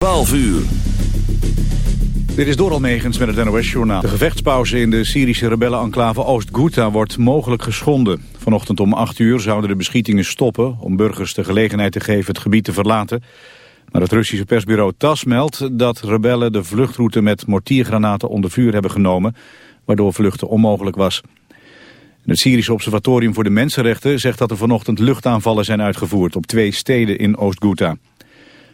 12 uur. Dit is Doral Megens met het NOS-journaal. De gevechtspauze in de Syrische rebellenenclave Oost-Ghouta wordt mogelijk geschonden. Vanochtend om 8 uur zouden de beschietingen stoppen... om burgers de gelegenheid te geven het gebied te verlaten. Maar het Russische persbureau TAS meldt dat rebellen de vluchtroute... met mortiergranaten onder vuur hebben genomen... waardoor vluchten onmogelijk was. Het Syrische Observatorium voor de Mensenrechten zegt dat er vanochtend luchtaanvallen zijn uitgevoerd... op twee steden in Oost-Ghouta.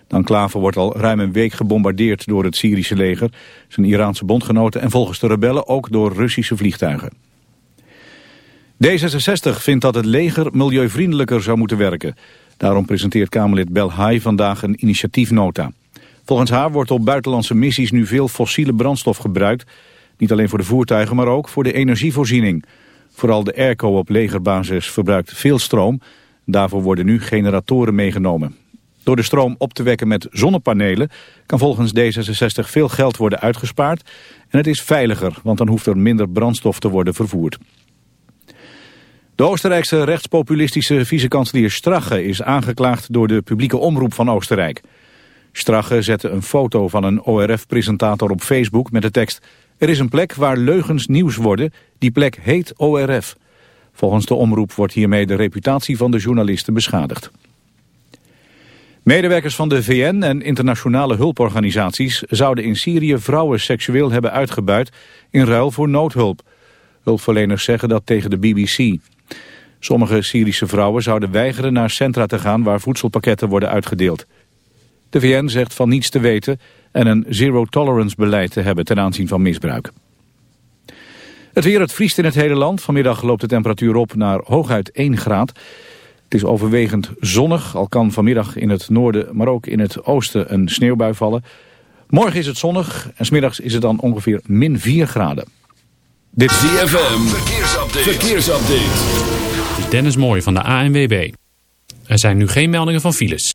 De enclave wordt al ruim een week gebombardeerd door het Syrische leger, zijn Iraanse bondgenoten en volgens de rebellen ook door Russische vliegtuigen. D66 vindt dat het leger milieuvriendelijker zou moeten werken. Daarom presenteert Kamerlid Belhaai vandaag een initiatiefnota. Volgens haar wordt op buitenlandse missies nu veel fossiele brandstof gebruikt. Niet alleen voor de voertuigen, maar ook voor de energievoorziening. Vooral de airco op legerbasis verbruikt veel stroom. Daarvoor worden nu generatoren meegenomen. Door de stroom op te wekken met zonnepanelen kan volgens D66 veel geld worden uitgespaard. En het is veiliger, want dan hoeft er minder brandstof te worden vervoerd. De Oostenrijkse rechtspopulistische vicekanselier Strache is aangeklaagd door de publieke omroep van Oostenrijk. Strache zette een foto van een ORF-presentator op Facebook met de tekst... Er is een plek waar leugens nieuws worden, die plek heet ORF. Volgens de omroep wordt hiermee de reputatie van de journalisten beschadigd. Medewerkers van de VN en internationale hulporganisaties zouden in Syrië vrouwen seksueel hebben uitgebuit in ruil voor noodhulp. Hulpverleners zeggen dat tegen de BBC. Sommige Syrische vrouwen zouden weigeren naar centra te gaan waar voedselpakketten worden uitgedeeld. De VN zegt van niets te weten en een zero-tolerance beleid te hebben ten aanzien van misbruik. Het weer, het vriest in het hele land. Vanmiddag loopt de temperatuur op naar hooguit 1 graad. Het is overwegend zonnig, al kan vanmiddag in het noorden, maar ook in het oosten een sneeuwbui vallen. Morgen is het zonnig en smiddags is het dan ongeveer min 4 graden. Dit is ZFM, verkeersupdate. verkeersupdate. Dennis Mooij van de ANWB. Er zijn nu geen meldingen van files.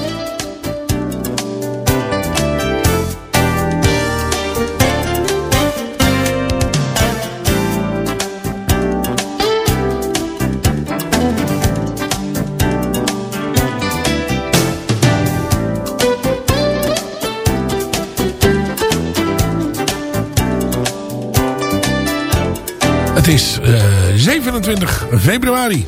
Is eh, 27 februari.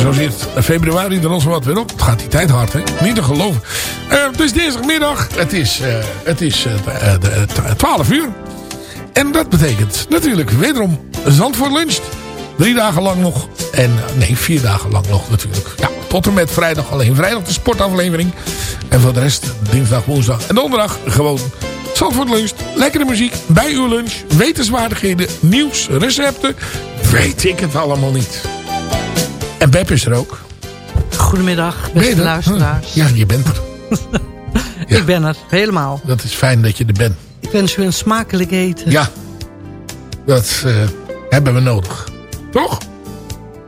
zo zit februari er ons wat weer op. Het gaat die tijd hard, hè? Niet te geloven. Uh, het is dinsdagmiddag. Het is, uh, het is uh, 12 uur. En dat betekent natuurlijk wederom Zandvoort luncht. Drie dagen lang nog. En nee, vier dagen lang nog natuurlijk. Ja, tot en met vrijdag alleen. Vrijdag de sportaflevering. En voor de rest dinsdag, woensdag en donderdag gewoon Zandvoort lunch. Lekkere muziek bij uw lunch. Wetenswaardigheden, nieuws, recepten. Weet ik het allemaal niet. En Beb is er ook. Goedemiddag, beste luisteraars. Ja, je bent er. ja. Ik ben er, helemaal. Dat is fijn dat je er bent. Ik wens u een smakelijk eten. Ja, dat uh, hebben we nodig. Toch?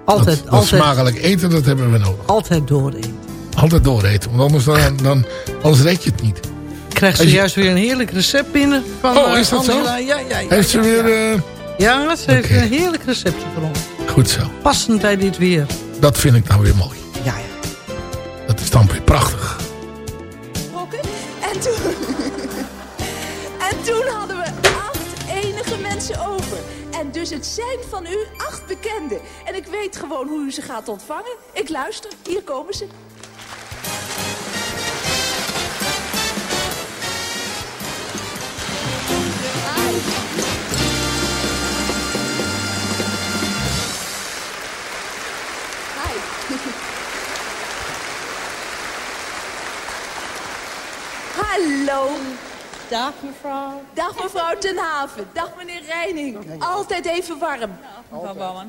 Altijd, dat, dat altijd. smakelijk eten, dat hebben we nodig. Altijd dooreten. Altijd dooreten, want anders, dan, dan, anders red je het niet. Ik krijg zojuist weer een heerlijk recept binnen. Van, oh, is dat Angela. zo? Ja, ja, ja. Heeft ze ja, weer... Ja, uh... ja ze heeft okay. een heerlijk receptje voor ons. Goed zo. Passend bij dit weer. Dat vind ik nou weer mooi. Ja, ja. Dat is dan weer prachtig. En toen... en toen hadden we acht enige mensen over. En dus het zijn van u acht bekenden. En ik weet gewoon hoe u ze gaat ontvangen. Ik luister. Hier komen ze. Hallo. Dag mevrouw. Dag mevrouw Ten Haven. Dag meneer Reining. Altijd even warm.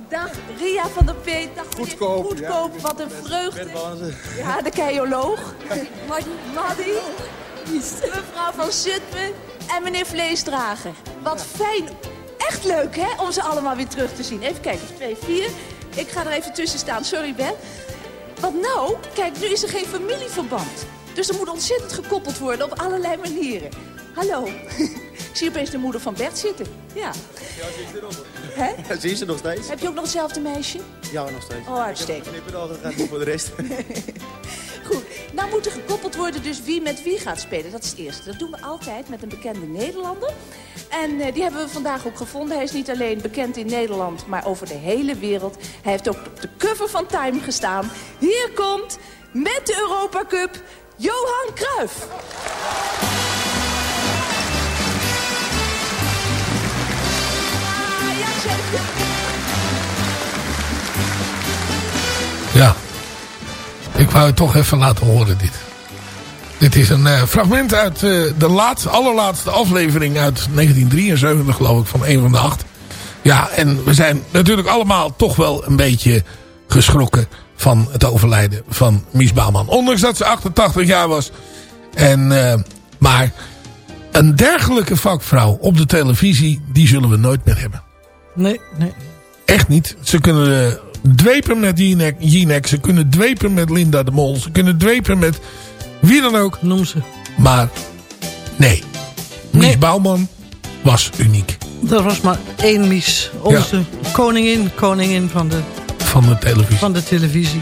Dag Ria van der Peet. Dag Goedkoop. Goedkoop. Ja. Wat een vreugde. Ja, de keioloog. Maddy. Maddy. Mevrouw van Zutphen. En meneer Vleesdrager. Wat fijn. Echt leuk hè, om ze allemaal weer terug te zien. Even kijken, 2, 4. Ik ga er even tussen staan. Sorry Ben. Want nou, kijk, nu is er geen familieverband. Dus er moet ontzettend gekoppeld worden op allerlei manieren. Hallo. Ik zie opeens de moeder van Bert zitten. Ja. Ja, zie je eronder. Hè? Ja, zie je ze nog steeds? Heb je ook nog hetzelfde meisje? Ja, nog steeds. Oh, uitstekend. Ik heb al, gaat niet voor de rest. Goed. Nou moet er gekoppeld worden dus wie met wie gaat spelen. Dat is het eerste. Dat doen we altijd met een bekende Nederlander. En uh, die hebben we vandaag ook gevonden. Hij is niet alleen bekend in Nederland, maar over de hele wereld. Hij heeft ook op de cover van Time gestaan. Hier komt, met de Europa Cup, Johan Cruijff. Ah, ja. Ik wou het toch even laten horen, dit. Dit is een uh, fragment uit uh, de laatste, allerlaatste aflevering uit 1973, geloof ik, van een van de acht. Ja, en we zijn natuurlijk allemaal toch wel een beetje geschrokken van het overlijden van Mies Bouwman. Ondanks dat ze 88 jaar was. En, uh, maar een dergelijke vakvrouw op de televisie, die zullen we nooit meer hebben. Nee, nee. Echt niet. Ze kunnen dwepen met Jinek. Ze kunnen dwepen met Linda de Mol. Ze kunnen dwepen met wie dan ook. Noem ze. Maar nee. Mies Nee. Bouwman was uniek. Er was maar één Mies. Onze koningin, koningin van de, Van de televisie. van de televisie.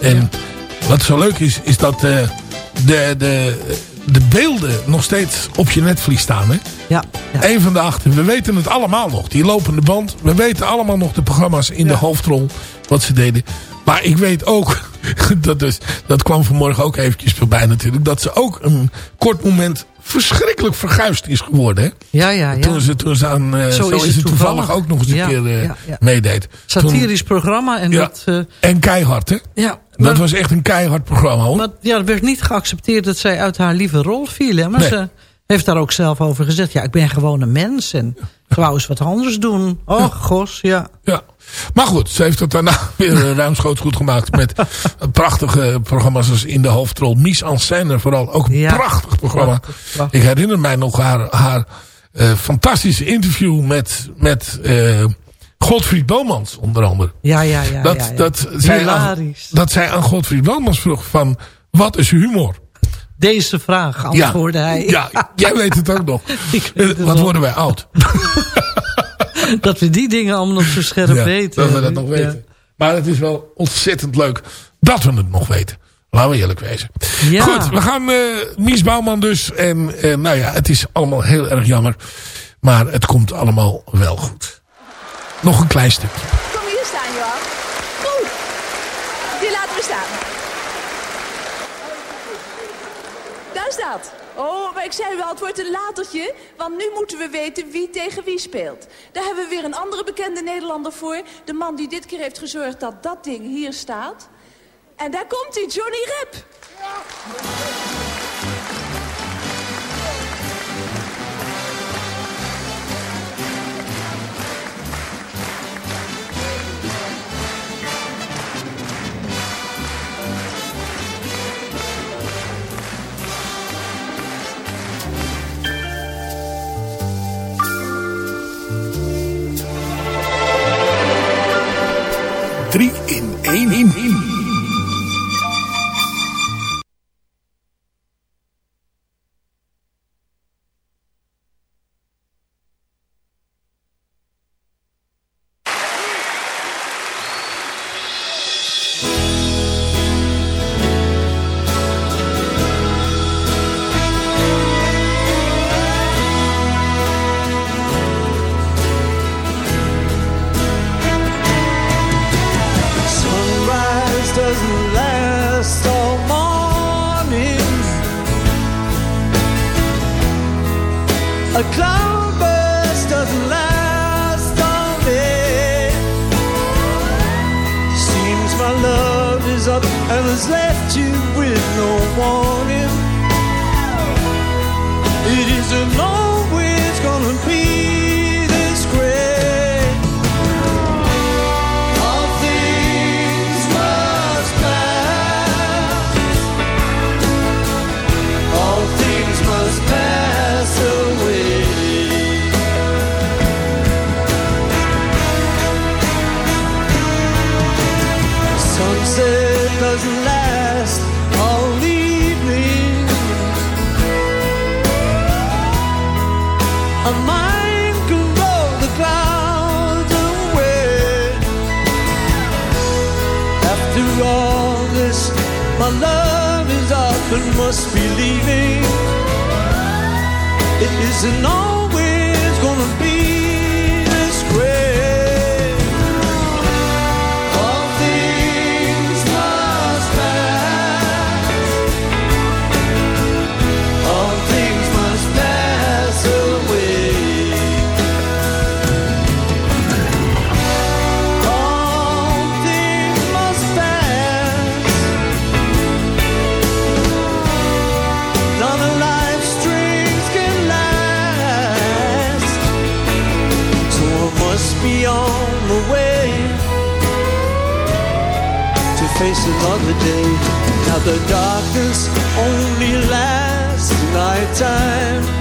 En wat zo leuk is, is dat eh, de, de, de beelden nog steeds op je netvlies staan. Hè? Ja, ja. Eén van de achter. We weten het allemaal nog. Die lopende band. We weten allemaal nog de programma's in de hoofdrol. Wat ze deden. Maar ik weet ook. Dat, dus, dat kwam vanmorgen ook eventjes voorbij natuurlijk. Dat ze ook een kort moment verschrikkelijk verguisd is geworden. Hè? ja, ja. ja. Toen ze, toen ze aan, zo, is het toevallig, ook nog eens een Ja, keer eh, ja, ja. meedeed. Satirisch programma. En dat, eh, En keihard hè. ja, Dat was echt een keihard programma hoor. maar ja, het werd niet geaccepteerd dat zij uit haar lieve rol viel. Hè? Maar Nee. ze heeft daar ook zelf over gezegd. Ja, ik ben gewoon een mens. En ik wou eens wat anders doen. Oh, gos, ja. Ja. Maar goed, ze heeft het daarna weer ruimschoots goed gemaakt. Met prachtige programma's als In de Hoofdrol. Mies en Scène vooral. Ook een Ja. prachtig programma. Prachtig, prachtig. Ik herinner mij nog haar, haar eh, fantastische interview met, met eh, Godfried Bomans onder andere. Ja, ja, ja. dat, ja, ja. Dat, zij aan, dat zij aan Godfried Bomans vroeg van... Wat is humor? Deze vraag antwoordde hij. Ja, jij weet het ook nog. Wat worden wij oud? Dat we die dingen allemaal nog zo scherp Ja, weten. Dat we dat nog Ja. weten. Maar het is wel ontzettend leuk dat we het nog weten. Laten we eerlijk wezen. Ja. Goed, we gaan eh Mies Bouwman dus. En eh, nou ja, het is allemaal heel erg jammer. Maar het komt allemaal wel goed. Nog een klein stukje. Kom hier staan, Johan. Goed. staan. Daar staat. Oh, maar ik zei wel, het wordt een latertje. Want nu moeten we weten wie tegen wie speelt. Daar hebben we weer een andere bekende Nederlander voor. De man die dit keer heeft gezorgd dat dat ding hier staat. En daar komt hij, Johnny Rep. Ja. 3 in 1. A cloudburst doesn't last all day. Seems my love is up and has left you with no warning. It always is up and must be leaving. It isn't always day. Now the darkness only lasts night time.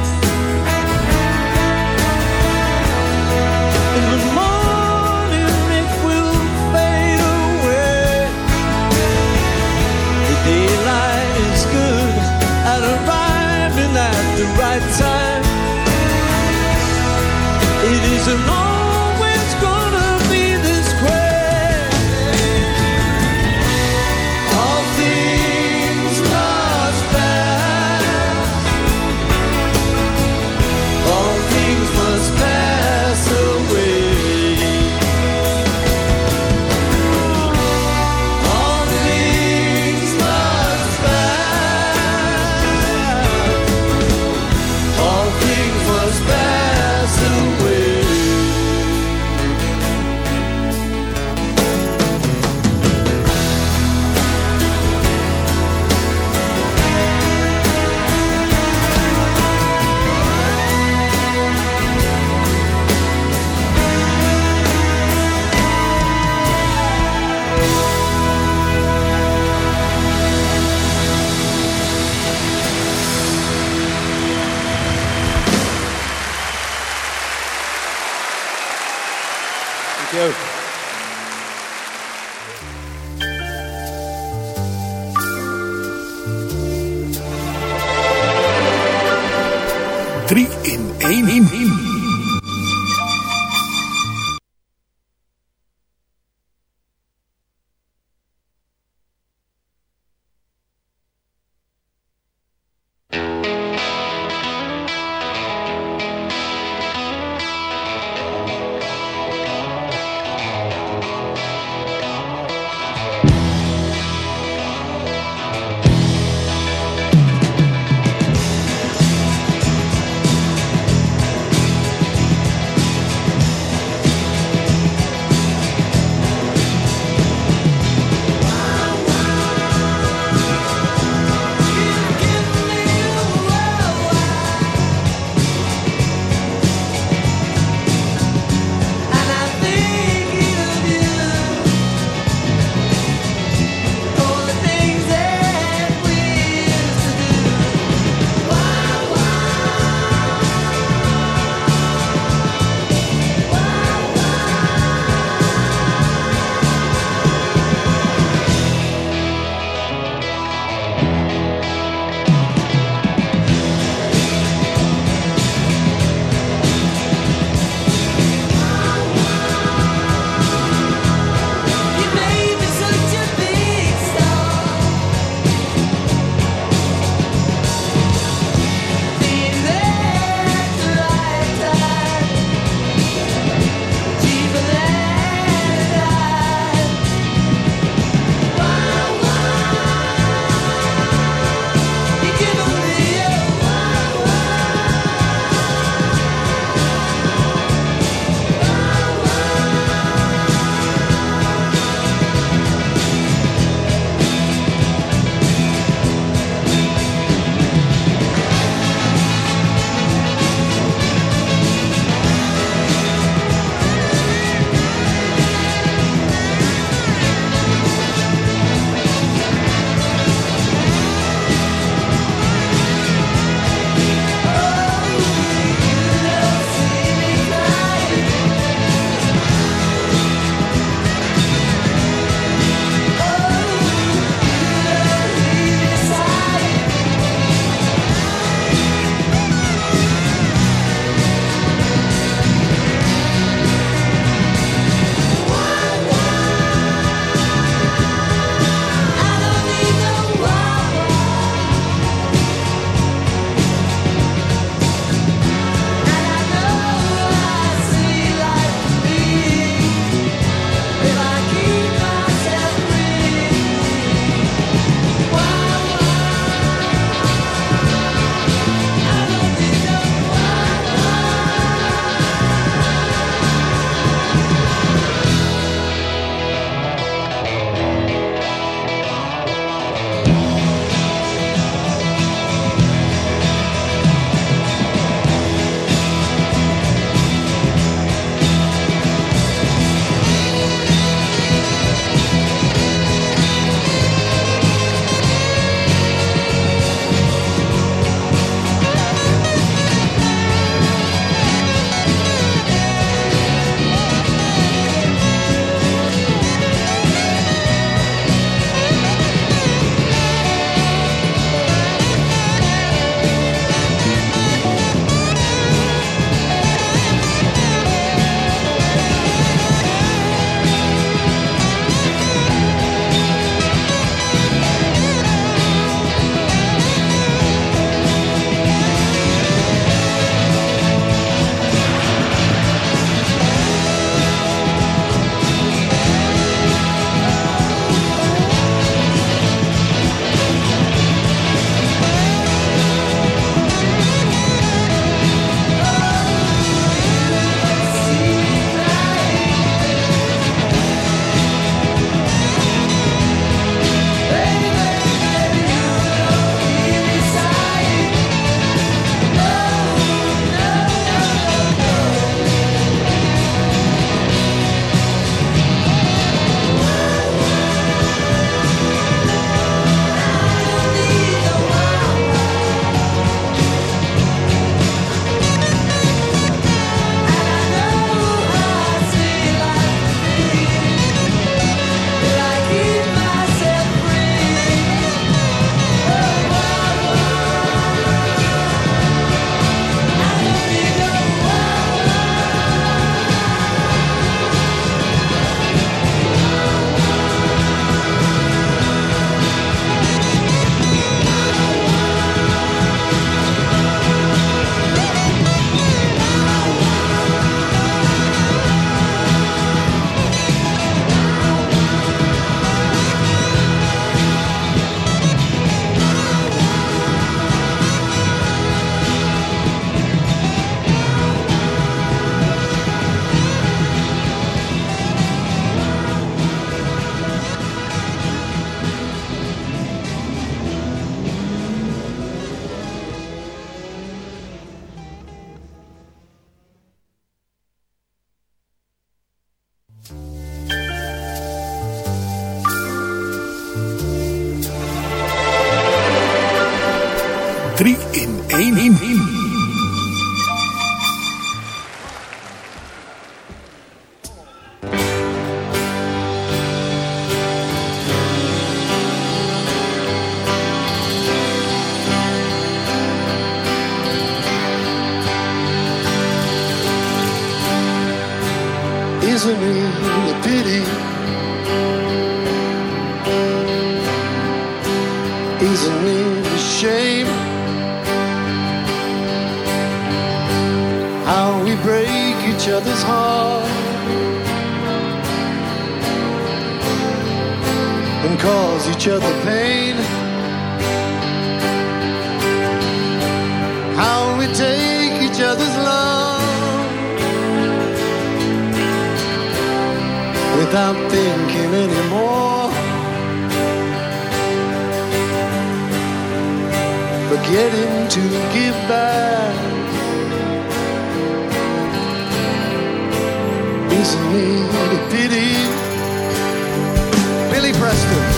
Each other pain. How we take each other's love without thinking anymore. Forgetting to give back. Isn't it a pity? Billy Preston.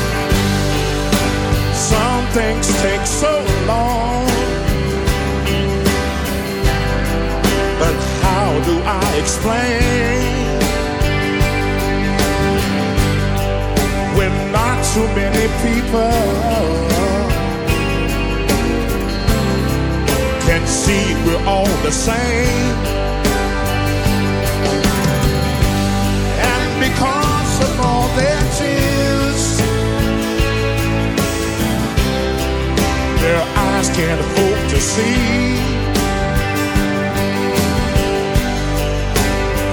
Things take so long. But how do I explain? When not too many people can see we're all the same. Eyes can't hope to see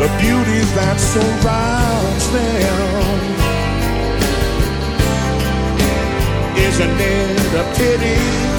the beauty that surrounds them. Isn't it a pity?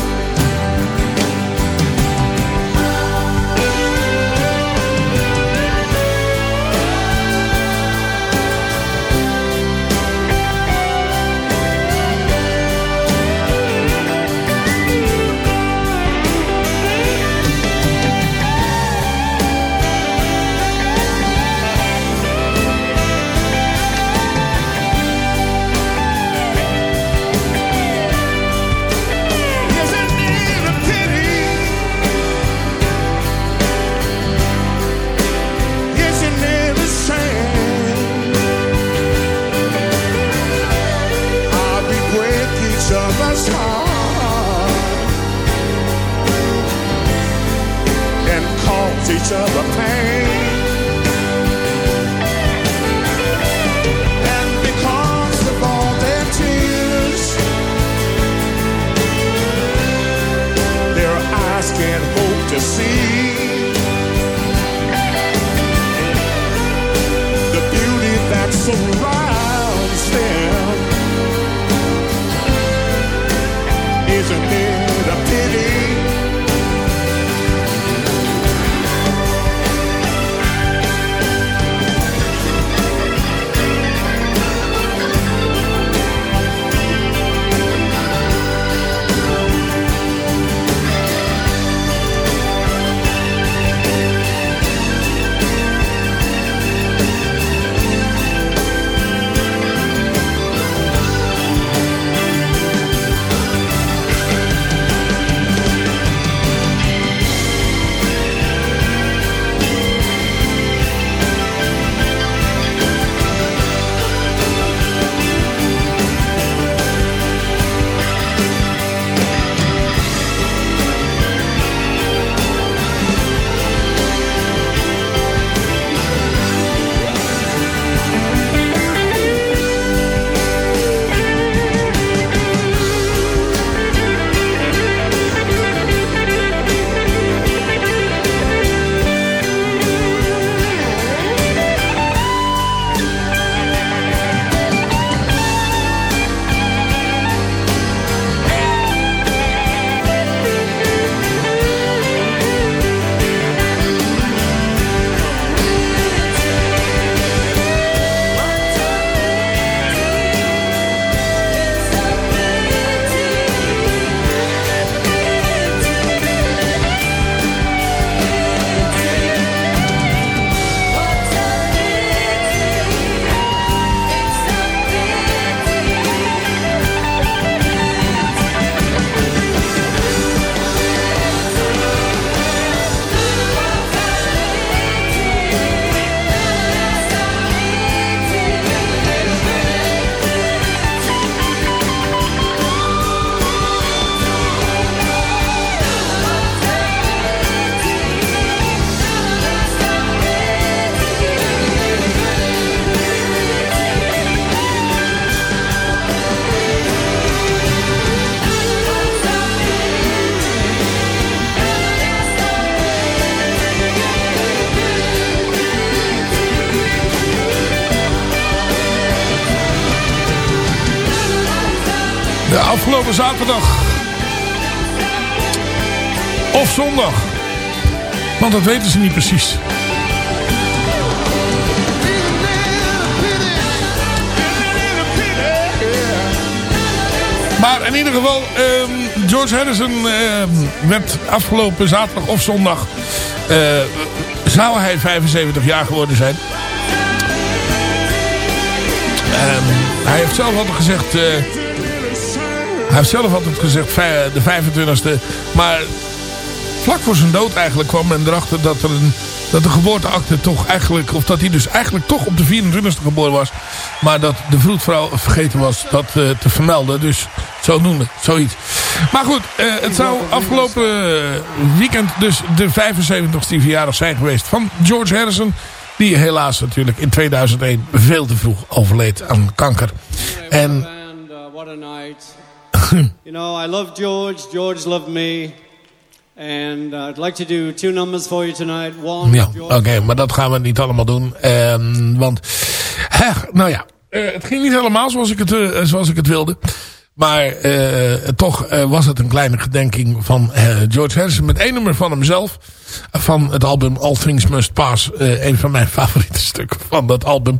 Of zondag. Want dat weten ze niet precies. Maar in ieder geval, ehm, George Harrison ehm, werd afgelopen zaterdag of zondag... eh, zou hij 75 jaar geworden zijn. Ehm, hij heeft zelf altijd gezegd... eh, hij heeft zelf altijd gezegd de 25e. Maar vlak voor zijn dood eigenlijk kwam men erachter dat er een dat de geboorteakte toch eigenlijk, of dat hij dus eigenlijk toch op de 24e geboren was. Maar dat de vroedvrouw vergeten was dat eh, te vermelden. Dus zodoende, zoiets. Maar goed, eh, het zou afgelopen weekend dus de 75ste verjaardag zijn geweest van George Harrison. Die helaas natuurlijk in 2001 veel te vroeg overleed aan kanker. En you know, I love George. George loved me. And uh, I'd like to do two numbers for you tonight. One, Ja, oké, George. maar dat gaan we niet allemaal doen. Ehm, want, hè, nou ja, eh, het ging niet helemaal zoals ik het, eh, zoals ik het wilde. Maar eh, toch eh, was het een kleine gedenking van eh, George Harrison. Met één nummer van hemzelf. Van het album All Things Must Pass. een van mijn favoriete stukken van dat album.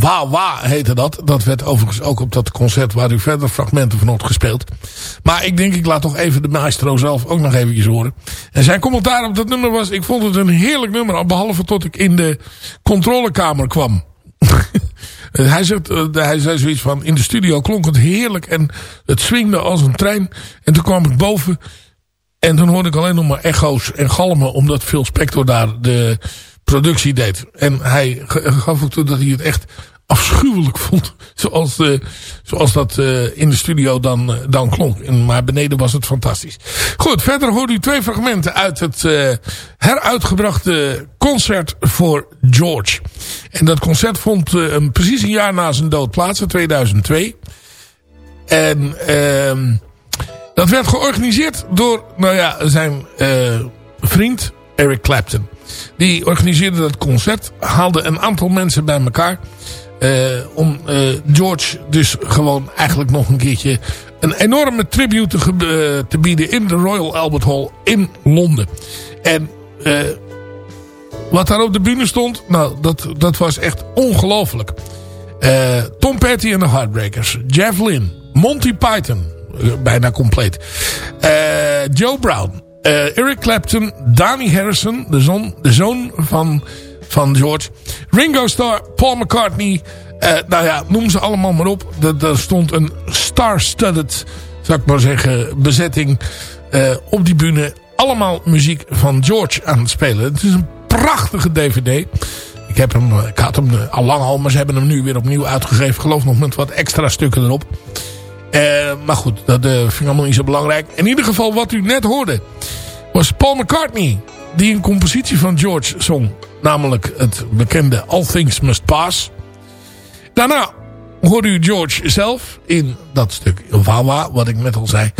Wa Wa heette dat. Dat werd overigens ook op dat concert waar u verder fragmenten van had gespeeld. Maar ik denk ik laat toch even de maestro zelf ook nog eventjes horen. En zijn commentaar op dat nummer was... Ik vond het een heerlijk nummer. Behalve tot ik in de controlekamer kwam. hij, zegt, eh, hij zei zoiets van... In de studio klonk het heerlijk. En het swingde als een trein. En toen kwam ik boven... En toen hoorde ik alleen nog maar echo's en galmen. Omdat Phil Spector daar de productie deed. En hij gaf ook toe dat hij het echt afschuwelijk vond. Zoals, eh, zoals dat eh, in de studio dan, eh, dan klonk. En, maar beneden was het fantastisch. Goed, verder hoorde u twee fragmenten uit het eh, heruitgebrachte concert voor George. En dat concert vond een, precies een jaar na zijn dood plaats, in 2002. En ehm dat werd georganiseerd door nou ja, zijn vriend Eric Clapton. Die organiseerde dat concert. Haalde een aantal mensen bij elkaar. Eh, om eh, George dus gewoon eigenlijk nog een keertje een enorme tribute te, eh, te bieden in de Royal Albert Hall in Londen. En wat daar op de bühne stond, nou dat, dat was echt ongelooflijk. Tom Petty en de Heartbreakers. Jeff Lynne. Monty Python. bijna compleet. Joe Brown. Eric Clapton. Danny Harrison. De, zon, de zoon van, van George. Ringo Starr. Paul McCartney. eh, nou ja, noem ze allemaal maar op. Er- stond een star-studded, zou ik maar zeggen, bezetting eh, op die bühne. Allemaal muziek van George aan het spelen. Het is een prachtige dvd. Ik, heb hem, eh, ik had hem al lang al, maar ze hebben hem nu weer opnieuw uitgegeven. Geloof nog met wat extra stukken erop. Maar goed, dat vind ik allemaal niet zo belangrijk. In ieder geval, wat u net hoorde, was Paul McCartney. Die een compositie van George zong. Namelijk het bekende All Things Must Pass. Daarna hoorde u George zelf in dat stuk Wawa, wat ik net al zei.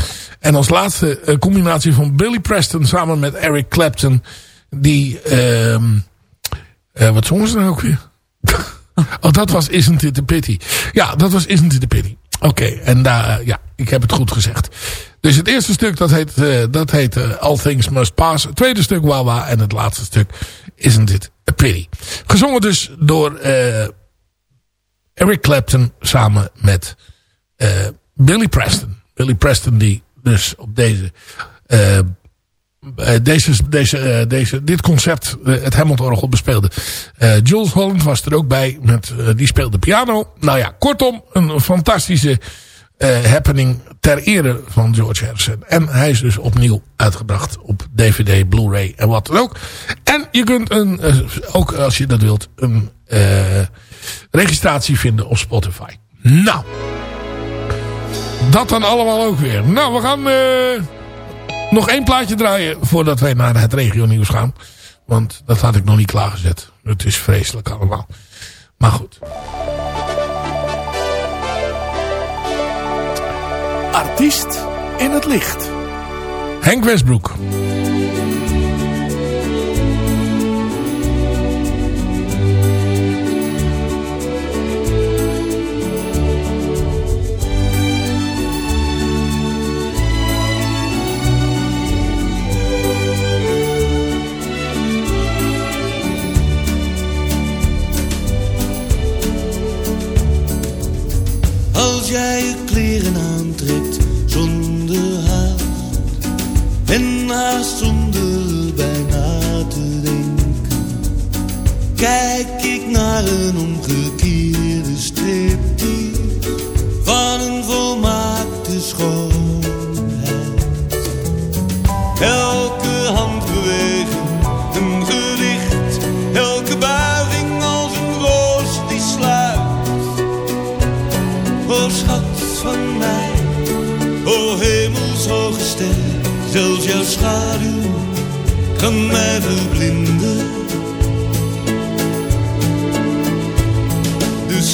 En als laatste een combinatie van Billy Preston samen met Eric Clapton. Die, ehm eh, wat zongen ze nou ook weer? oh, dat was Isn't It a Pity. Ja, dat was Isn't It a Pity. Oké, en daar, ja, ik heb het goed gezegd. Dus het eerste stuk, dat heet, eh, dat heet eh, All Things Must Pass. Het tweede stuk, Wawa. En het laatste stuk, Isn't It a Pity. Gezongen dus door eh, Eric Clapton samen met Billy Preston. Billy Preston die dus op deze... deze, deze, deze, dit concert, eh, het Hammond-orgel bespeelde. Jules Holland was er ook bij, met, die speelde piano. Nou ja, kortom, een fantastische happening ter ere van George Harrison. En hij is dus opnieuw uitgebracht op DVD, Blu-ray en wat dan ook. En je kunt een, eh, ook als je dat wilt, een eh, registratie vinden op Spotify. Nou, dat dan allemaal ook weer. Nou, we gaan... eh, nog één plaatje draaien voordat wij naar het regio nieuws gaan. Want dat had ik nog niet klaargezet. Het is vreselijk allemaal. Maar goed. Artiest in het licht. Henk Westbroek. Als jij naar een omgekeerde striptease van een volmaakte schoonheid. Elke handbeweging een gedicht, elke buiging als een roos die sluit. O schat van mij, o hemelshoge ster, zelfs jouw schaduw kan mij verblinden.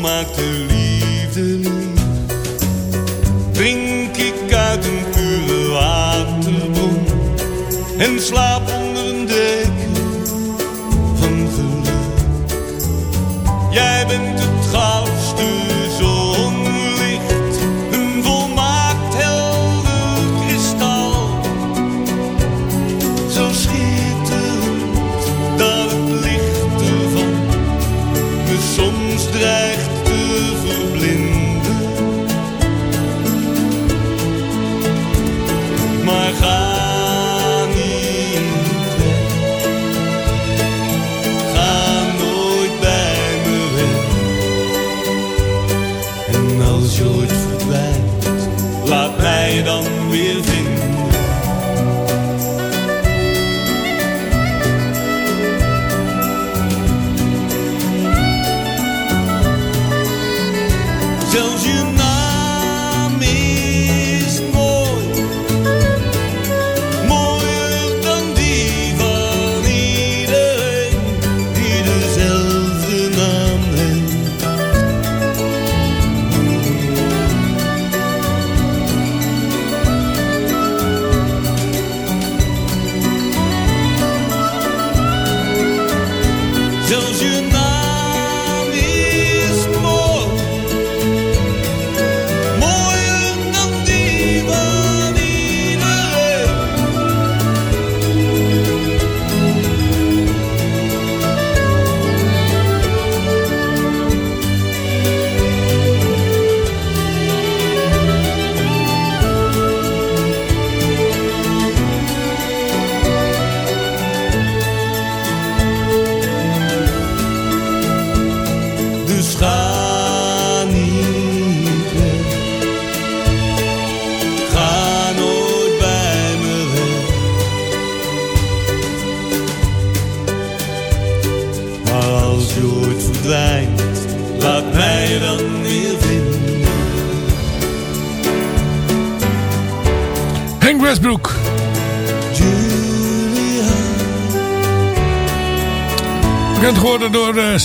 De volmaakte liefde lief. Drink ik uit een pure waterbron en slaap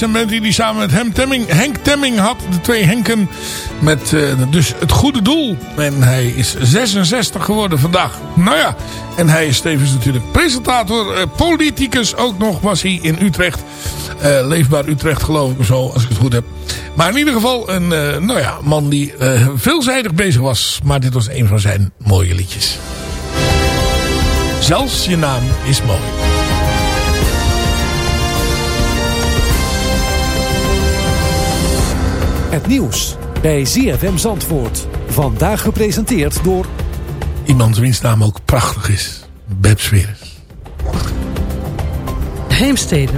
uh, Samantha die samen met Hem Temming, Henk Temming had. De twee Henken met eh, dus het goede doel. En hij is 66 geworden vandaag. Nou ja, en hij is tevens natuurlijk presentator. eh, politicus ook nog was hij in Utrecht. Eh, Leefbaar Utrecht geloof ik zo, als ik het goed heb. Maar in ieder geval een nou ja, man die veelzijdig bezig was. Maar dit was een van zijn mooie liedjes. Zelfs je naam is mooi. Het nieuws bij ZFM Zandvoort. Vandaag gepresenteerd door... Iemand wiens naam ook prachtig is. Beb Sweres. Heemstede.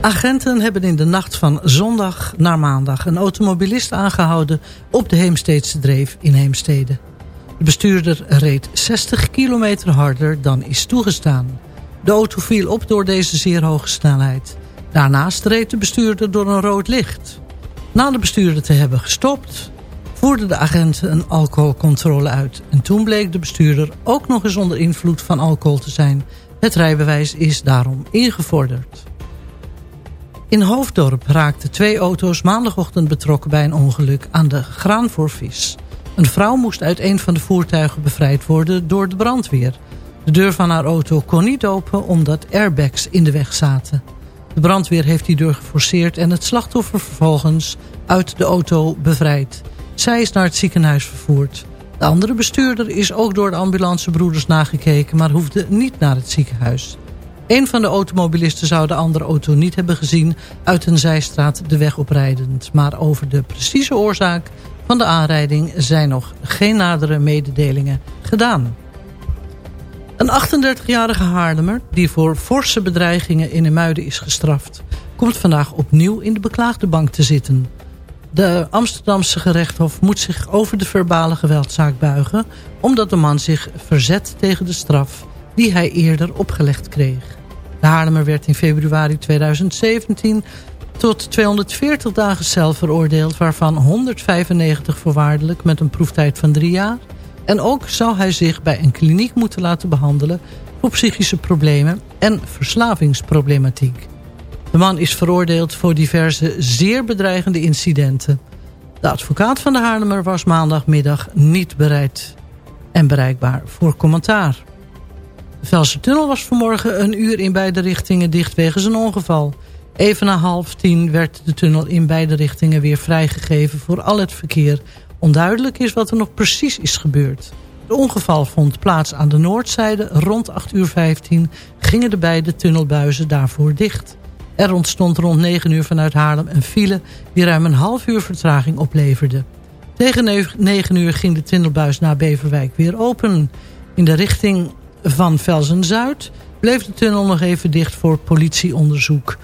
Agenten hebben in de nacht van zondag naar maandag... een automobilist aangehouden op de Heemsteedse Dreef in Heemstede. De bestuurder reed 60 kilometer harder dan is toegestaan. De auto viel op door deze zeer hoge snelheid. Daarnaast reed de bestuurder door een rood licht. Na de bestuurder te hebben gestopt... voerden de agenten een alcoholcontrole uit. En toen bleek de bestuurder ook nog eens onder invloed van alcohol te zijn. Het rijbewijs is daarom ingevorderd. In Hoofddorp raakten twee auto's maandagochtend betrokken bij een ongeluk aan de Graanvoorvis. Een vrouw moest uit een van de voertuigen bevrijd worden door de brandweer. De deur van haar auto kon niet open omdat airbags in de weg zaten. De brandweer heeft die deur geforceerd en het slachtoffer vervolgens uit de auto bevrijd. Zij is naar het ziekenhuis vervoerd. De andere bestuurder is ook door de ambulancebroeders nagekeken... maar hoefde niet naar het ziekenhuis. Een van de automobilisten zou de andere auto niet hebben gezien... uit een zijstraat de weg oprijdend. Maar over de precieze oorzaak van de aanrijding... zijn nog geen nadere mededelingen gedaan. Een 38-jarige Haarlemmer die voor forse bedreigingen in Muiden is gestraft... komt vandaag opnieuw in de beklaagde bank te zitten. De Amsterdamse gerechtshof moet zich over de verbale geweldzaak buigen... omdat de man zich verzet tegen de straf die hij eerder opgelegd kreeg. De Haarlemmer werd in februari 2017 tot 240 dagen cel veroordeeld... waarvan 195 voorwaardelijk met een proeftijd van drie jaar... En ook zou hij zich bij een kliniek moeten laten behandelen... voor psychische problemen en verslavingsproblematiek. De man is veroordeeld voor diverse zeer bedreigende incidenten. De advocaat van de Haarlemmer was maandagmiddag niet bereid en bereikbaar voor commentaar. De Velse Tunnel was vanmorgen een uur in beide richtingen dicht wegens een ongeval. Even na half tien werd de tunnel in beide richtingen weer vrijgegeven voor al het verkeer Onduidelijk is wat er nog precies is gebeurd. Het ongeval vond plaats aan de noordzijde. Rond 8 uur 15 gingen de beide tunnelbuizen daarvoor dicht. Er ontstond rond 9 uur vanuit Haarlem een file die ruim een half uur vertraging opleverde. Tegen 9 uur ging de tunnelbuis naar Beverwijk weer open. In de richting van Velzen-Zuid bleef de tunnel nog even dicht voor politieonderzoek.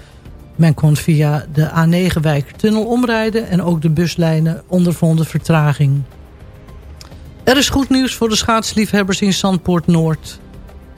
Men kon via de A9-wijktunnel omrijden en ook de buslijnen ondervonden vertraging. Er is goed nieuws voor de schaatsliefhebbers in Zandpoort Noord.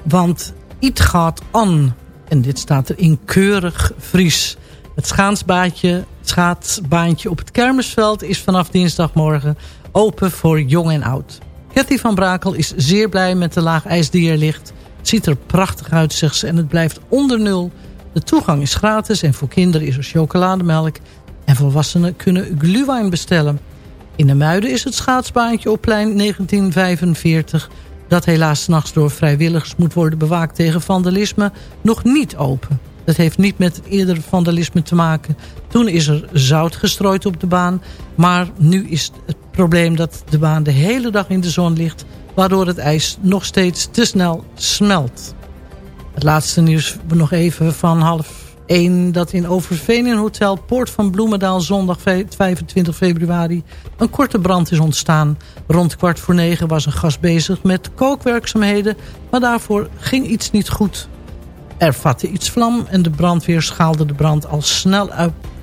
Want het gaat aan. En dit staat er in keurig Fries. Het schaatsbaantje, schaatsbaantje op het Kermisveld is vanaf dinsdagmorgen open voor jong en oud. Cathy van Brakel is zeer blij met de laag ijs die er ligt. Het ziet er prachtig uit, zegt ze, en het blijft onder nul de toegang is gratis en voor kinderen is er chocolademelk. En volwassenen kunnen glühwein bestellen. In de Muiden is het schaatsbaantje op plein 1945... dat helaas s'nachts door vrijwilligers moet worden bewaakt tegen vandalisme... nog niet open. Dat heeft niet met het eerdere vandalisme te maken. Toen is er zout gestrooid op de baan. Maar nu is het probleem dat de baan de hele dag in de zon ligt... waardoor het ijs nog steeds te snel smelt. Het laatste nieuws nog even van half 1... dat in Overveen in Hotel Poort van Bloemendaal zondag 25 februari... een korte brand is ontstaan. Rond kwart voor negen was een gast bezig met kookwerkzaamheden... maar daarvoor ging iets niet goed. Er vatte iets vlam en de brandweer schaalde de brand al snel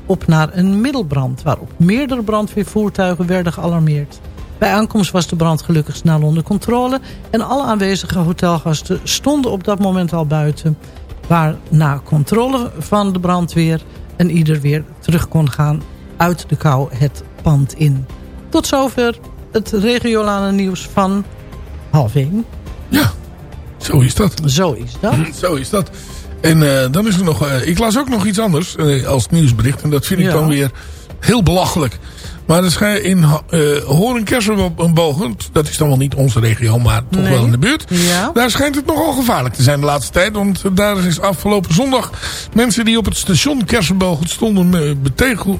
op naar een middelbrand... waarop meerdere brandweervoertuigen werden gealarmeerd. Bij aankomst was de brand gelukkig snel onder controle... en alle aanwezige hotelgasten stonden op dat moment al buiten... waar na controle van de brandweer en ieder weer terug kon gaan uit de kou het pand in. Tot zover het regionale nieuws van half 1. Ja, zo is dat. Zo is dat. Zo is dat. En uh, dan is er nog... Uh, ik las ook nog iets anders uh, als nieuwsbericht. En dat vind ik ja. dan weer heel belachelijk. Maar in uh, Horen dat is dan wel niet onze regio, maar toch nee. wel in de buurt. Ja. Daar schijnt het nogal gevaarlijk te zijn de laatste tijd. Want daar is afgelopen zondag mensen die op het station Kersenbogen stonden betegeld,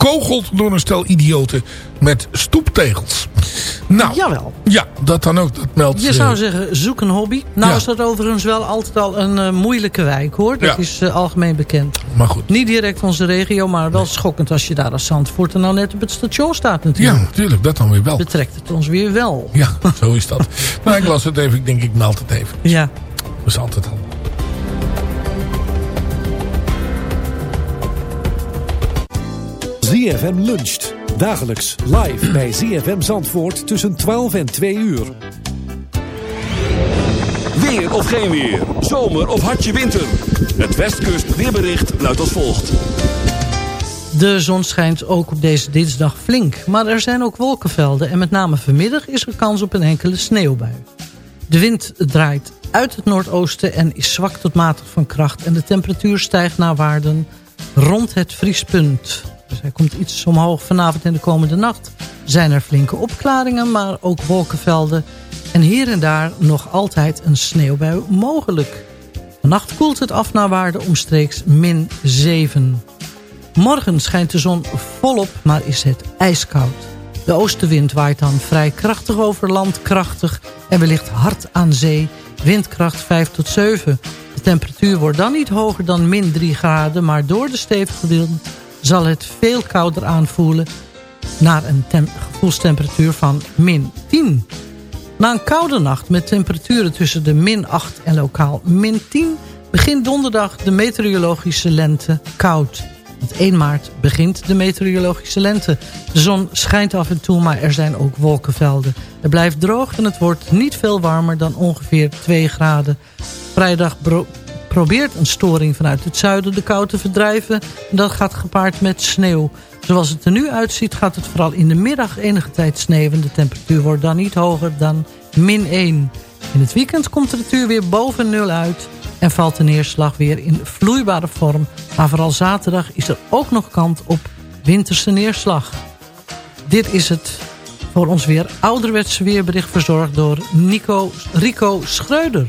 bekogeld door een stel idioten met stoeptegels. Nou, Jawel. Ja, dat dan ook. Dat meldt, Je zou zeggen, zoek een hobby. Nou ja. is dat overigens wel altijd al een uh, moeilijke wijk hoor. Dat ja. is uh, algemeen bekend. Maar goed. Niet direct onze regio, maar wel nee. schokkend als je daar als Zandvoort er nou net op het station staat natuurlijk. Ja, natuurlijk. Dat dan weer wel. Betrekt het ons weer wel. Ja, zo is dat. nou, ik las het even. Ik denk ik meld het even. Ja. Dat is altijd al. ZFM luncht. Dagelijks live bij ZFM Zandvoort tussen 12 en 2 uur. Weer of geen weer. Zomer of hartje winter. Het Westkust weerbericht luidt als volgt. De zon schijnt ook op deze dinsdag flink. Maar er zijn ook wolkenvelden. En met name vanmiddag is er kans op een enkele sneeuwbui. De wind draait uit het noordoosten en is zwak tot matig van kracht. En de temperatuur stijgt naar waarden rond het vriespunt. Dus hij komt iets omhoog vanavond en de komende nacht. Zijn er flinke opklaringen, maar ook wolkenvelden. En hier en daar nog altijd een sneeuwbui mogelijk. Vannacht koelt het af naar waarde omstreeks min 7. Morgen schijnt de zon volop, maar is het ijskoud. De oostenwind waait dan vrij krachtig over land, krachtig en wellicht hard aan zee. Windkracht 5 tot 7. De temperatuur wordt dan niet hoger dan min 3 graden... maar door de stevige wind zal het veel kouder aanvoelen... naar een gevoelstemperatuur van min 10. Na een koude nacht met temperaturen tussen de min 8 en lokaal min 10... begint donderdag de meteorologische lente koud. Want 1 maart begint de meteorologische lente. De zon schijnt af en toe, maar er zijn ook wolkenvelden. Het blijft droog en het wordt niet veel warmer dan ongeveer 2 graden. Vrijdag probeert een storing vanuit het zuiden de kou te verdrijven. En dat gaat gepaard met sneeuw. Zoals het er nu uitziet gaat het vooral in de middag enige tijd sneeuwen. De temperatuur wordt dan niet hoger dan min 1. In het weekend komt de temperatuur weer boven nul uit... en valt de neerslag weer in vloeibare vorm. Maar vooral zaterdag is er ook nog kant op winterse neerslag. Dit is het voor ons weer ouderwetse weerbericht verzorgd door Nico, Rico Schreuder.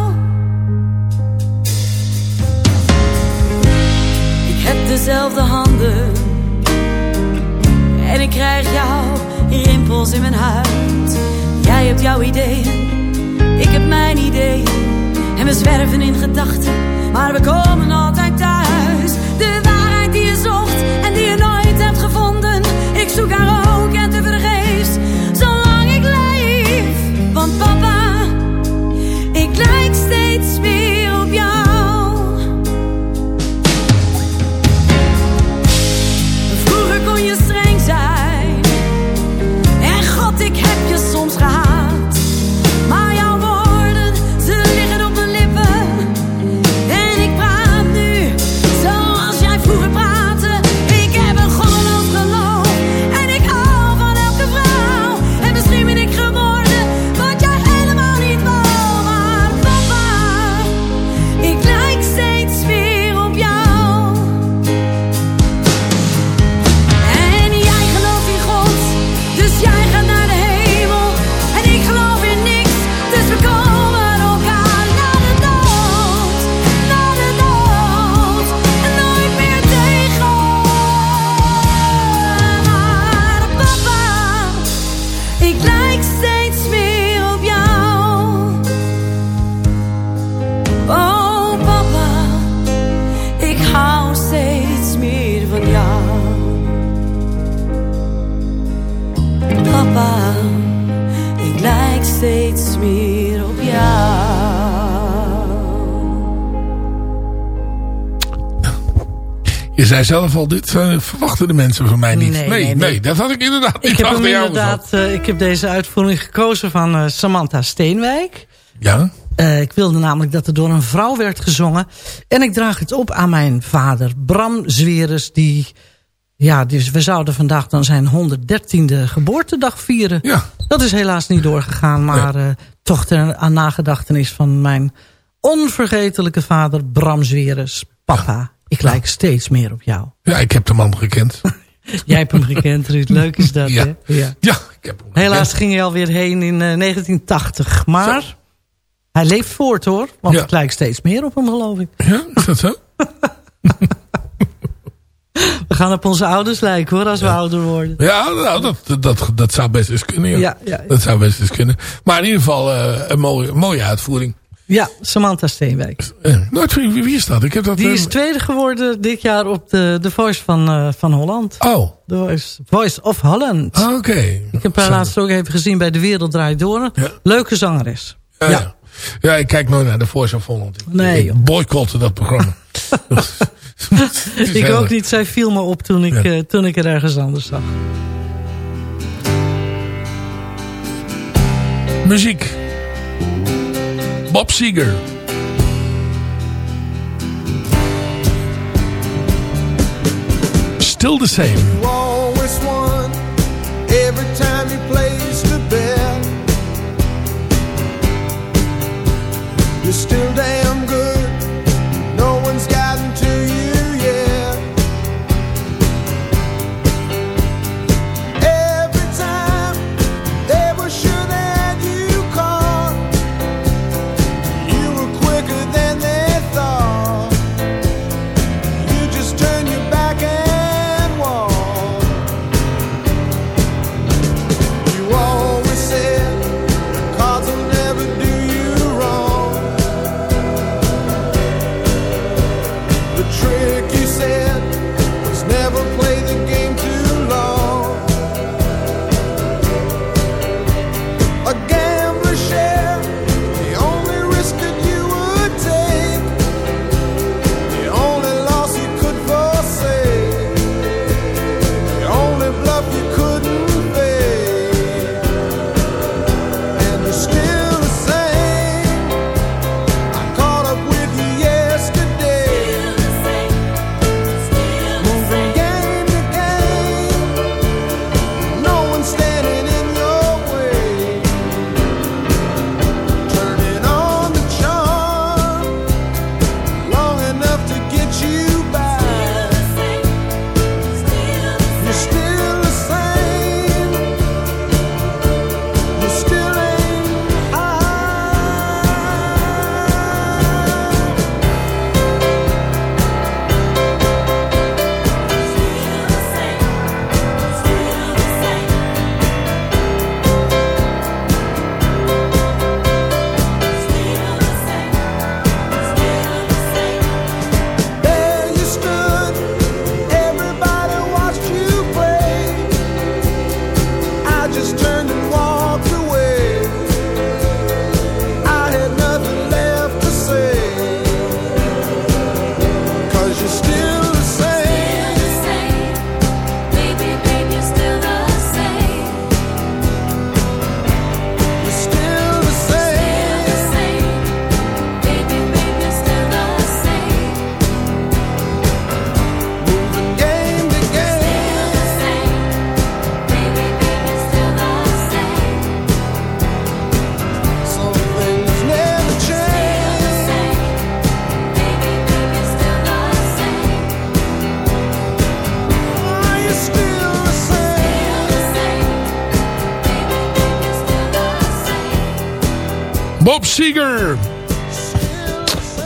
Dezelfde handen. En ik krijg jouw rimpels in mijn huid. Jij hebt jouw ideeën Ik heb mijn ideeën. En we zwerven in gedachten Maar we komen altijd Je zei zelf al, dit eh, verwachten de mensen van mij niet. Nee, Nee, nee, nee, nee. dat had ik inderdaad niet Ik heb, hem inderdaad, eh, ik heb deze uitvoering gekozen van eh, Samantha Steenwijk. Ja? Ik wilde namelijk dat er door een vrouw werd gezongen. En ik draag het op aan mijn vader, Bram Zweres. Die, ja, dus we zouden vandaag dan zijn 113e geboortedag vieren. Ja. Dat is helaas niet doorgegaan. Maar toch ter, aan nagedachtenis van mijn onvergetelijke vader, Bram Zweres. Papa, ik lijk steeds meer op jou. Ja, ik heb de man gekend. Jij hebt hem gekend, Ruud. Leuk is dat, Ja. hè? Ja. Ja, ik Helaas ging hij alweer heen in eh, 1980. Maar hij leeft voort hoor. Want Ja. het lijkt steeds meer op hem geloof ik. Ja, is dat zo? We gaan op onze ouders lijken hoor als we ouder worden. Ja, nou, dat, dat, dat zou best eens kunnen. Ja. Ja, ja, ja. Dat zou best eens kunnen. Maar in ieder geval eh, een mooie, mooie uitvoering. Ja, Samantha Steenwijk. Eh, nooit wie, wie is dat? Ik heb dat Die eh, is tweede geworden dit jaar op de, de Voice van, eh, van Holland. Oh. De Voice, Voice of Holland. Ah, Oké. Ik heb haar laatst ook even gezien bij De Wereld Draait Door. Leuke zangeres. Ja, ja. ja, ik kijk nooit naar de Voice of Holland. Nee, Ik boycotte dat programma. Ik ook niet. Zij viel me op toen ik, toen ik er ergens anders zag. Muziek. Bob Seger. Still the same. You always won every time you a bet. You're still damn good.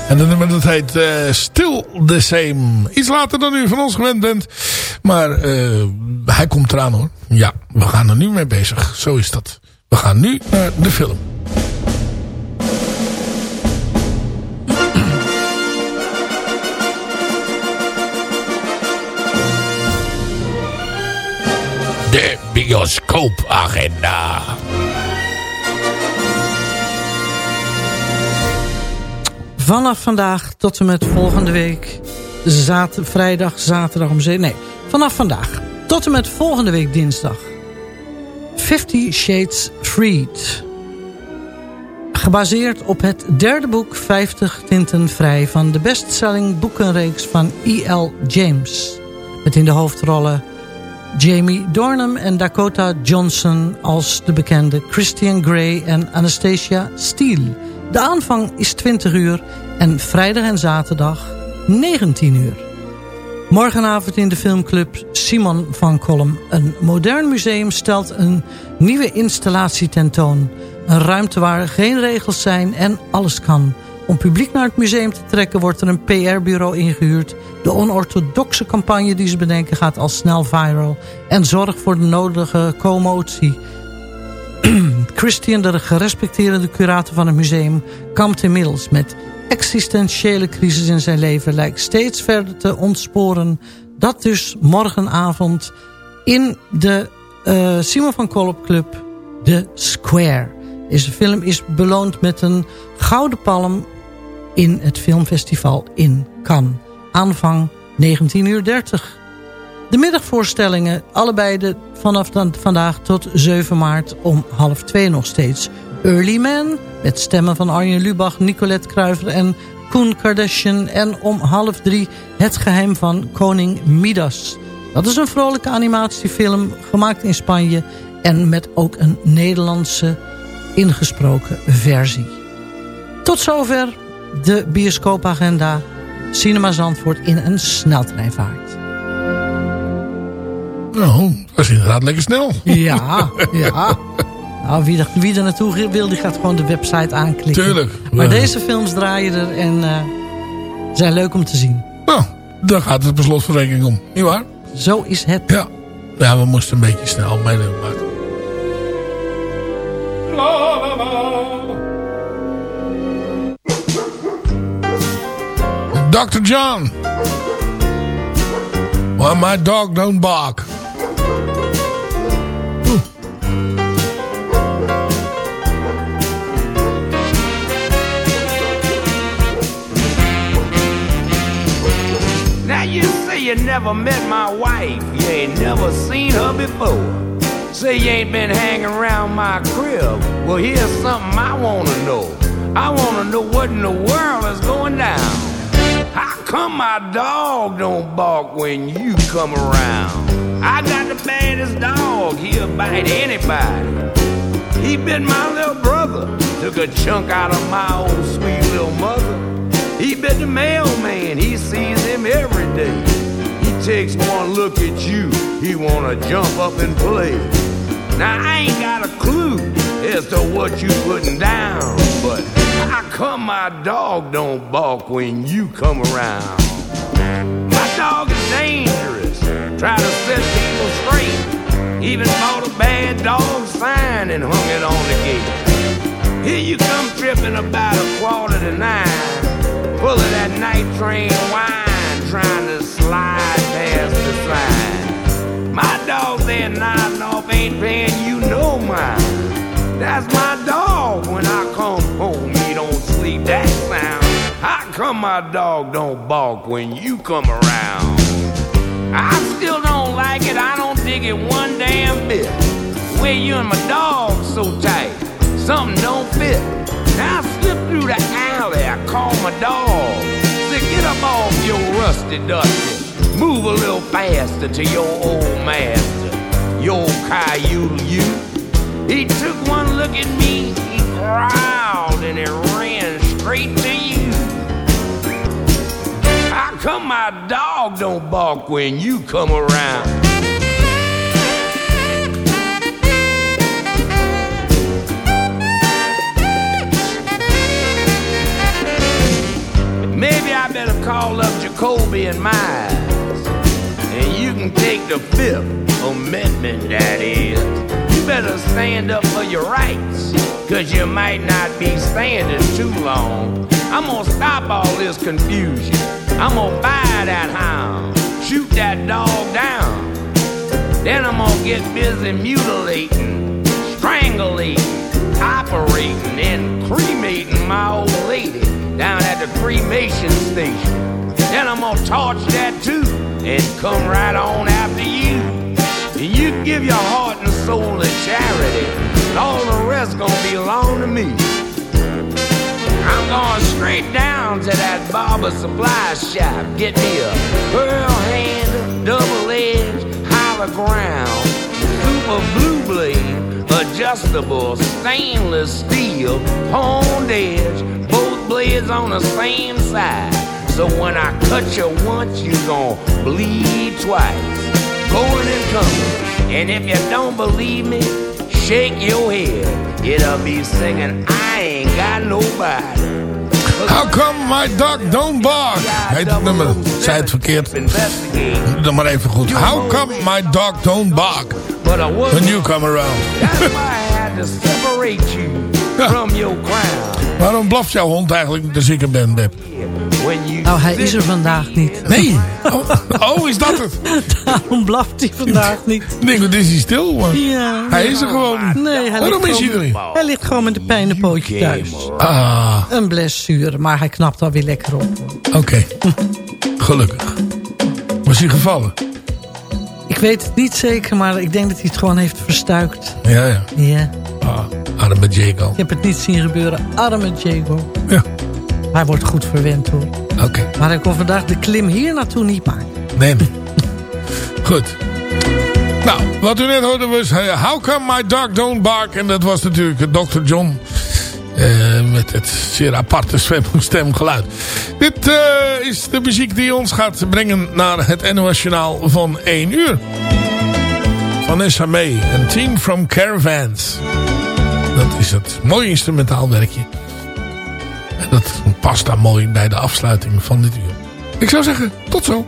En dat nummer dat heet eh, Still the Same. Iets later dan u van ons gewend bent. Maar eh, hij komt eraan hoor. Ja, we gaan er nu mee bezig. Zo is dat. We gaan nu naar de film. De bioscoopagenda. Vanaf vandaag tot en met volgende week. Zat vrijdag, zaterdag om zee. Nee, vanaf vandaag tot en met volgende week dinsdag. Fifty Shades Freed. Gebaseerd op het derde boek 50 Tinten Vrij... van de bestselling boekenreeks van E.L. James. Met in de hoofdrollen Jamie Dornham en Dakota Johnson... als de bekende Christian Grey en Anastasia Steele. De aanvang is 20 uur en vrijdag en zaterdag 19 uur. Morgenavond in de filmclub Simon van Kolm. Een modern museum stelt een nieuwe installatie tentoon. Een ruimte waar geen regels zijn en alles kan. Om publiek naar het museum te trekken wordt er een PR-bureau ingehuurd. De onorthodoxe campagne die ze bedenken gaat al snel viral. En zorgt voor de nodige commotie. Christian, de gerespecteerde curator van het museum... kampt inmiddels met existentiële crisis in zijn leven... lijkt steeds verder te ontsporen. Dat dus morgenavond in de uh, Simon van Kolp Club... The Square. Deze film is beloond met een gouden palm... in het filmfestival in Cannes. Aanvang 19.30 uur. De middagvoorstellingen, allebei de, vanaf dan, vandaag tot 7 maart om half 2 nog steeds. Early Man, met stemmen van Arjen Lubach, Nicolette Kruiver en Koen Kardashian. En om half 3 Het geheim van koning Midas. Dat is een vrolijke animatiefilm, gemaakt in Spanje... en met ook een Nederlandse ingesproken versie. Tot zover de bioscoopagenda Cinema Zandvoort in een sneltreinvaart. Nou, dat is inderdaad lekker snel. Ja, ja. Nou, wie, er, wie er naartoe wil, die gaat gewoon de website aanklikken. Tuurlijk. Maar deze films draaien er en uh, zijn leuk om te zien. Nou, daar gaat het per slotverrekening om. Niet waar? Zo is het. Ja. Ja, we moesten een beetje snel. Maar... La, la, la. Dr. John. Well, my dog don't bark. You never met my wife, you ain't never seen her before. Say you ain't been hanging around my crib. Well, here's something I wanna know. I wanna know what in the world is going down. How come my dog don't bark when you come around? I got the baddest dog, he'll bite anybody. He bit my little brother, took a chunk out of my old sweet little mother. He bit the mailman, he sees him every day. Takes one look at you, he wanna jump up and play. Now I ain't got a clue as to what you putting down, but how come my dog don't bark when you come around? My dog is dangerous, try to set people straight. Even bought a bad dog sign and hung it on the gate. Here you come tripping about a quarter to nine, full of that night train wine, trying to slide sign. My dog there nodding off ain't paying you no mind. That's my dog when I come home, he don't sleep that sound. How come my dog don't bark when you come around? I still don't like it, I don't dig it one damn bit. Where you and my dog so tight, something don't fit. Now I slip through the alley, I call my dog. Say, get up off your rusty dusty. Move a little faster to your old master, your coyote you. He took one look at me, he growled, and it ran straight to you. How come my dog don't bark when you come around? Maybe I better call up Jacoby and can take the fifth amendment, that is. You better stand up for your rights, cause you might not be standing too long. I'm gonna stop all this confusion. I'm gonna buy that hound, shoot that dog down. Then I'm gonna get busy mutilating, strangulating, operating, and cremating my old lady down at the cremation station. Then I'm gonna torch that too and come right on after you. And you give your heart and soul to charity, and all the rest gonna belong to me. I'm going straight down to that barber supply shop. Get me a pearl hand, double edge, hollow ground, super blue blade, adjustable stainless steel, honed edge, both blades on the same side. So when I cut you once, you gon' bleed twice. Going and coming. And if you don't believe me, shake your head. It'll be singing, I ain't got nobody. How come my dog don't bark? Heet het nummer. Zei het verkeerd. Doe maar even goed. How come my dog don't bark? When you come around. Waarom blaft jouw hond eigenlijk als ik er ben, Beb? Nou, hij is er vandaag niet. Nee. Oh, oh, is dat het? Daarom blaft hij vandaag niet. Nee, wat is hij stil? Man. Ja. Hij is er gewoon. Nee, hij Waarom ligt is hij gewoon- er niet? Hij ligt gewoon met een pijnenpootje thuis. Ah, Een blessure, maar hij knapt alweer lekker op. oké. Gelukkig. Was hij gevallen? Ik weet het niet zeker, maar ik denk dat hij het gewoon heeft verstuikt. Ja, ja. Ja, Ah, arme Jago. ik heb het niet zien gebeuren. Arme Jago. Ja. Hij wordt goed verwend hoor. Oké. Maar ik kon vandaag de klim hier naartoe niet maken. Nee, nee. Goed. Nou, wat u net hoorde was eh, How Come My Dog Don't Bark. En dat was natuurlijk eh, Dr. John. eh, met het zeer aparte stem- stemgeluid. Dit is de muziek die ons gaat brengen naar het NOS Journaal van 1 uur. Vanessa May, een team from Caravans. Dat is het mooie instrumentaal werkje. En dat past daar mooi bij de afsluiting van dit uur. Ik zou zeggen, tot zo.